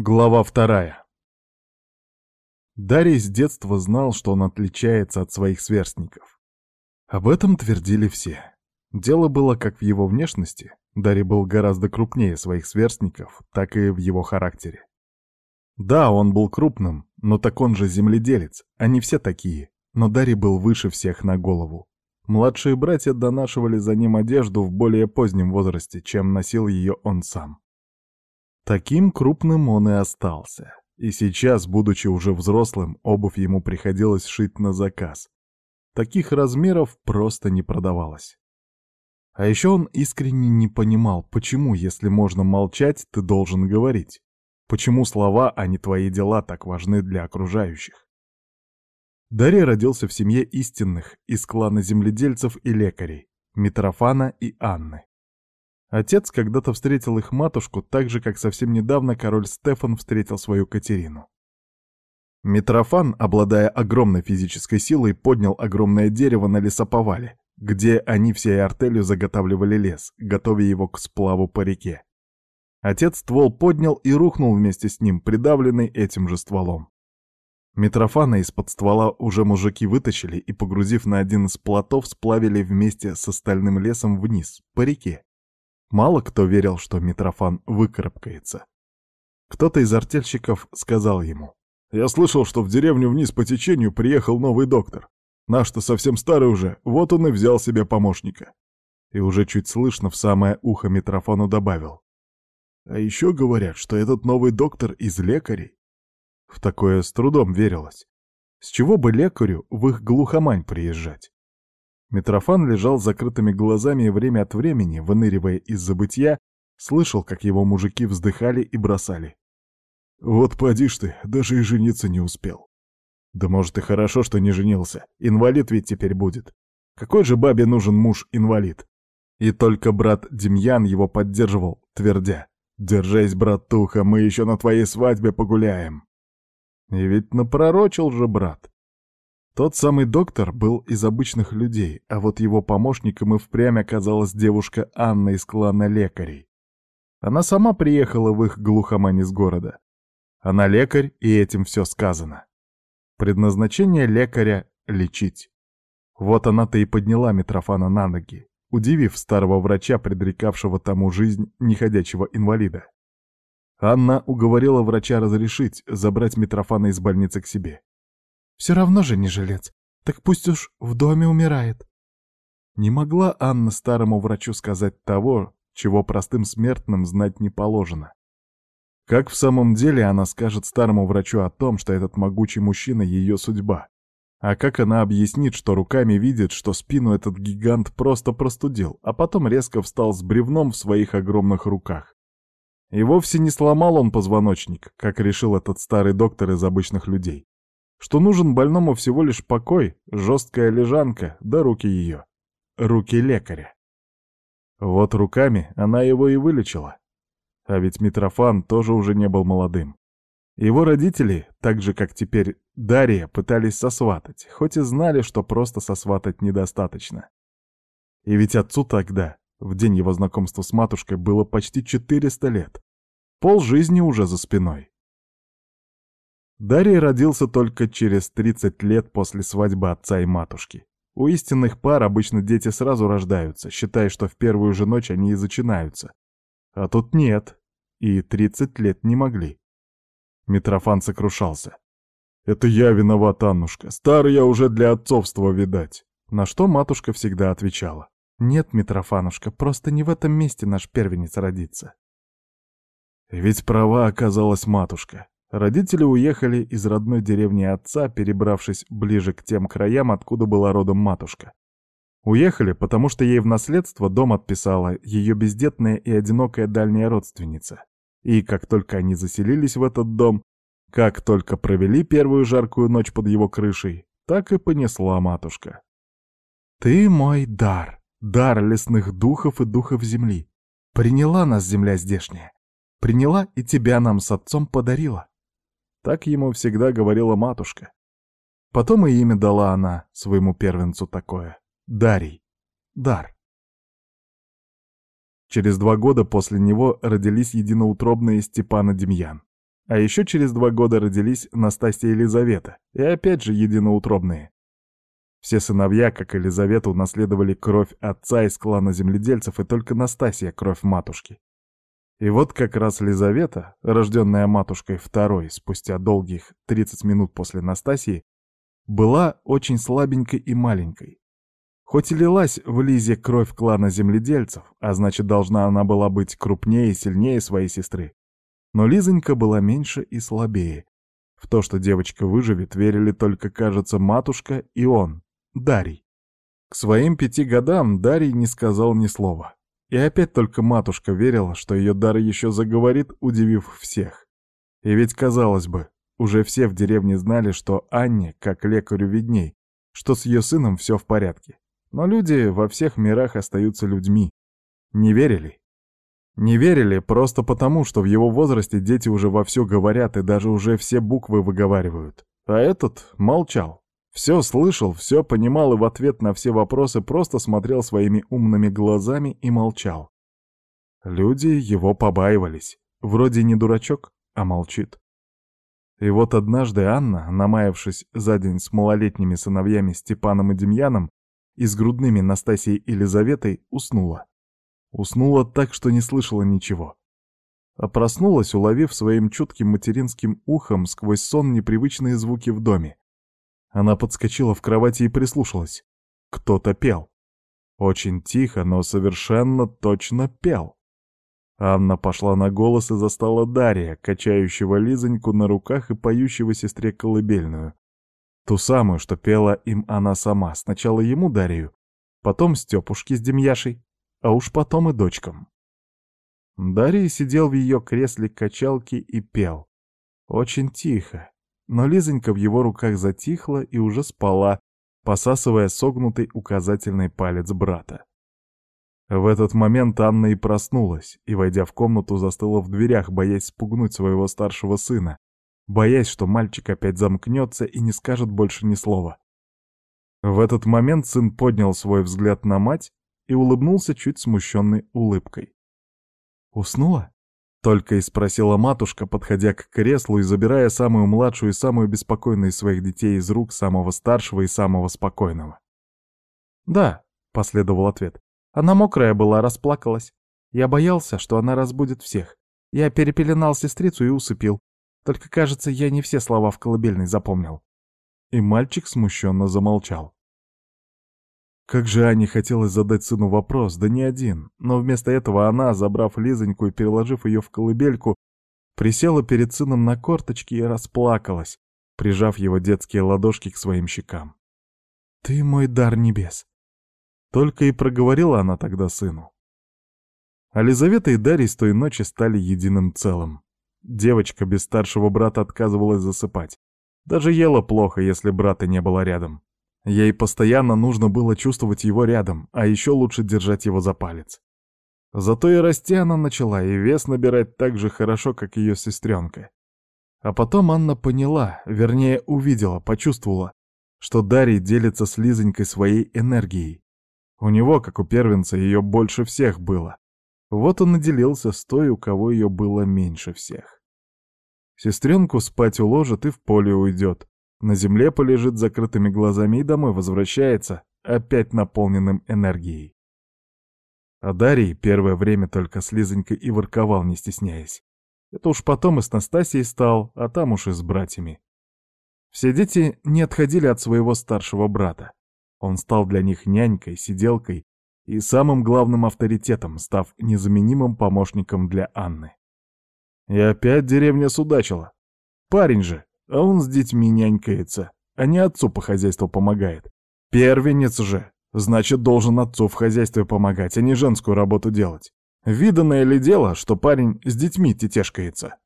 Глава вторая. Дарий с детства знал, что он отличается от своих сверстников. Об этом твердили все. Дело было как в его внешности, Дарий был гораздо крупнее своих сверстников, так и в его характере. Да, он был крупным, но так он же земледелец, они все такие, но Дарий был выше всех на голову. Младшие братья донашивали за ним одежду в более позднем возрасте, чем носил ее он сам. Таким крупным он и остался. И сейчас, будучи уже взрослым, обувь ему приходилось шить на заказ. Таких размеров просто не продавалось. А еще он искренне не понимал, почему, если можно молчать, ты должен говорить. Почему слова, а не твои дела, так важны для окружающих. Дарья родился в семье истинных, из клана земледельцев и лекарей, Митрофана и Анны. Отец когда-то встретил их матушку так же, как совсем недавно король Стефан встретил свою Катерину. Митрофан, обладая огромной физической силой, поднял огромное дерево на лесоповале, где они всей артелью заготавливали лес, готовя его к сплаву по реке. Отец ствол поднял и рухнул вместе с ним, придавленный этим же стволом. Митрофана из-под ствола уже мужики вытащили и, погрузив на один из плотов, сплавили вместе с остальным лесом вниз, по реке. Мало кто верил, что Митрофан выкарабкается. Кто-то из артельщиков сказал ему. «Я слышал, что в деревню вниз по течению приехал новый доктор. Наш-то совсем старый уже, вот он и взял себе помощника». И уже чуть слышно в самое ухо Митрофану добавил. «А еще говорят, что этот новый доктор из лекарей». В такое с трудом верилось. С чего бы лекарю в их глухомань приезжать? Митрофан лежал с закрытыми глазами и время от времени, выныривая из забытья, слышал, как его мужики вздыхали и бросали. «Вот поди ж ты, даже и жениться не успел». «Да может и хорошо, что не женился. Инвалид ведь теперь будет. Какой же бабе нужен муж-инвалид?» И только брат Демьян его поддерживал, твердя. «Держись, братуха, мы еще на твоей свадьбе погуляем». И ведь напророчил же брат. Тот самый доктор был из обычных людей, а вот его помощником и впрямь оказалась девушка Анна из клана лекарей. Она сама приехала в их глухомань из города. Она лекарь, и этим все сказано. Предназначение лекаря — лечить. Вот она-то и подняла Митрофана на ноги, удивив старого врача, предрекавшего тому жизнь неходячего инвалида. Анна уговорила врача разрешить забрать Митрофана из больницы к себе. Все равно же не жилец. Так пусть уж в доме умирает. Не могла Анна старому врачу сказать того, чего простым смертным знать не положено. Как в самом деле она скажет старому врачу о том, что этот могучий мужчина — ее судьба? А как она объяснит, что руками видит, что спину этот гигант просто простудил, а потом резко встал с бревном в своих огромных руках? И вовсе не сломал он позвоночник, как решил этот старый доктор из обычных людей что нужен больному всего лишь покой, жесткая лежанка, да руки ее. Руки лекаря. Вот руками она его и вылечила. А ведь Митрофан тоже уже не был молодым. Его родители, так же как теперь Дарья, пытались сосватать, хоть и знали, что просто сосватать недостаточно. И ведь отцу тогда, в день его знакомства с матушкой, было почти 400 лет. Пол жизни уже за спиной. Дарий родился только через 30 лет после свадьбы отца и матушки. У истинных пар обычно дети сразу рождаются, считая, что в первую же ночь они и зачинаются. А тут нет, и 30 лет не могли. Митрофан сокрушался. «Это я виноват, Аннушка, старый я уже для отцовства, видать». На что матушка всегда отвечала. «Нет, Митрофанушка, просто не в этом месте наш первенец родится». Ведь права оказалась матушка. Родители уехали из родной деревни отца, перебравшись ближе к тем краям, откуда была родом матушка. Уехали, потому что ей в наследство дом отписала ее бездетная и одинокая дальняя родственница. И как только они заселились в этот дом, как только провели первую жаркую ночь под его крышей, так и понесла матушка. «Ты мой дар, дар лесных духов и духов земли. Приняла нас земля здешняя, приняла и тебя нам с отцом подарила. Так ему всегда говорила матушка. Потом и имя дала она своему первенцу такое — Дарий. Дар. Через два года после него родились единоутробные Степан и Демьян. А еще через два года родились Настасья и Елизавета, и опять же единоутробные. Все сыновья, как Елизавета, унаследовали кровь отца из клана земледельцев, и только Настасья — кровь матушки. И вот как раз Елизавета, рожденная матушкой второй, спустя долгих 30 минут после Настасии, была очень слабенькой и маленькой. Хоть и лилась в Лизе кровь клана земледельцев, а значит, должна она была быть крупнее и сильнее своей сестры, но Лизонька была меньше и слабее. В то, что девочка выживет, верили только, кажется, матушка и он, Дарий. К своим пяти годам Дарий не сказал ни слова. И опять только матушка верила, что ее дар еще заговорит, удивив всех. И ведь, казалось бы, уже все в деревне знали, что Анне, как лекарю, видней, что с ее сыном все в порядке. Но люди во всех мирах остаются людьми. Не верили? Не верили просто потому, что в его возрасте дети уже вовсю говорят и даже уже все буквы выговаривают. А этот молчал, все слышал, все понимал и в ответ на все вопросы просто смотрел своими умными глазами и молчал. Люди его побаивались. Вроде не дурачок, а молчит. И вот однажды Анна, намаявшись за день с малолетними сыновьями Степаном и Демьяном и с грудными Настасией и Елизаветой, уснула. Уснула так, что не слышала ничего. А проснулась, уловив своим чутким материнским ухом сквозь сон непривычные звуки в доме. Она подскочила в кровати и прислушалась. Кто-то пел. Очень тихо, но совершенно точно пел. Анна пошла на голос и застала Дария, качающего Лизоньку на руках и поющего сестре колыбельную. Ту самую, что пела им она сама, сначала ему Дарию, потом Степушке с Демьяшей, а уж потом и дочкам. Дарий сидел в ее кресле качалки и пел. Очень тихо, но Лизонька в его руках затихла и уже спала, посасывая согнутый указательный палец брата. В этот момент Анна и проснулась, и, войдя в комнату, застыла в дверях, боясь спугнуть своего старшего сына, боясь, что мальчик опять замкнется и не скажет больше ни слова. В этот момент сын поднял свой взгляд на мать и улыбнулся чуть смущенной улыбкой. «Уснула?» Только и спросила матушка, подходя к креслу и забирая самую младшую и самую беспокойную из своих детей из рук самого старшего и самого спокойного. «Да», — последовал ответ. «Она мокрая была, расплакалась. Я боялся, что она разбудит всех. Я перепеленал сестрицу и усыпил. Только, кажется, я не все слова в колыбельной запомнил». И мальчик смущенно замолчал. Как же Ане хотелось задать сыну вопрос, да не один, но вместо этого она, забрав Лизоньку и переложив ее в колыбельку, присела перед сыном на корточки и расплакалась, прижав его детские ладошки к своим щекам. «Ты мой дар небес!» Только и проговорила она тогда сыну. А Лизавета и Дарья с той ночи стали единым целым. Девочка без старшего брата отказывалась засыпать. Даже ела плохо, если брата не было рядом. Ей постоянно нужно было чувствовать его рядом, а еще лучше держать его за палец. Зато и расти она начала, и вес набирать так же хорошо, как ее сестренка. А потом Анна поняла, вернее увидела, почувствовала, что Дарий делится с Лизонькой своей энергией. У него, как у первенца, ее больше всех было. Вот он и делился с той, у кого ее было меньше всех. Сестренку спать уложит и в поле уйдет, на земле полежит закрытыми глазами и домой возвращается, опять наполненным энергией. А Дарий первое время только с Лизонькой и ворковал, не стесняясь. Это уж потом и с Настасией стал, а там уж и с братьями. Все дети не отходили от своего старшего брата. Он стал для них нянькой, сиделкой и самым главным авторитетом, став незаменимым помощником для Анны. И опять деревня судачила. Парень же, а он с детьми нянькается, а не отцу по хозяйству помогает. Первенец же, значит, должен отцу в хозяйстве помогать, а не женскую работу делать. Виданное ли дело, что парень с детьми тетешкается?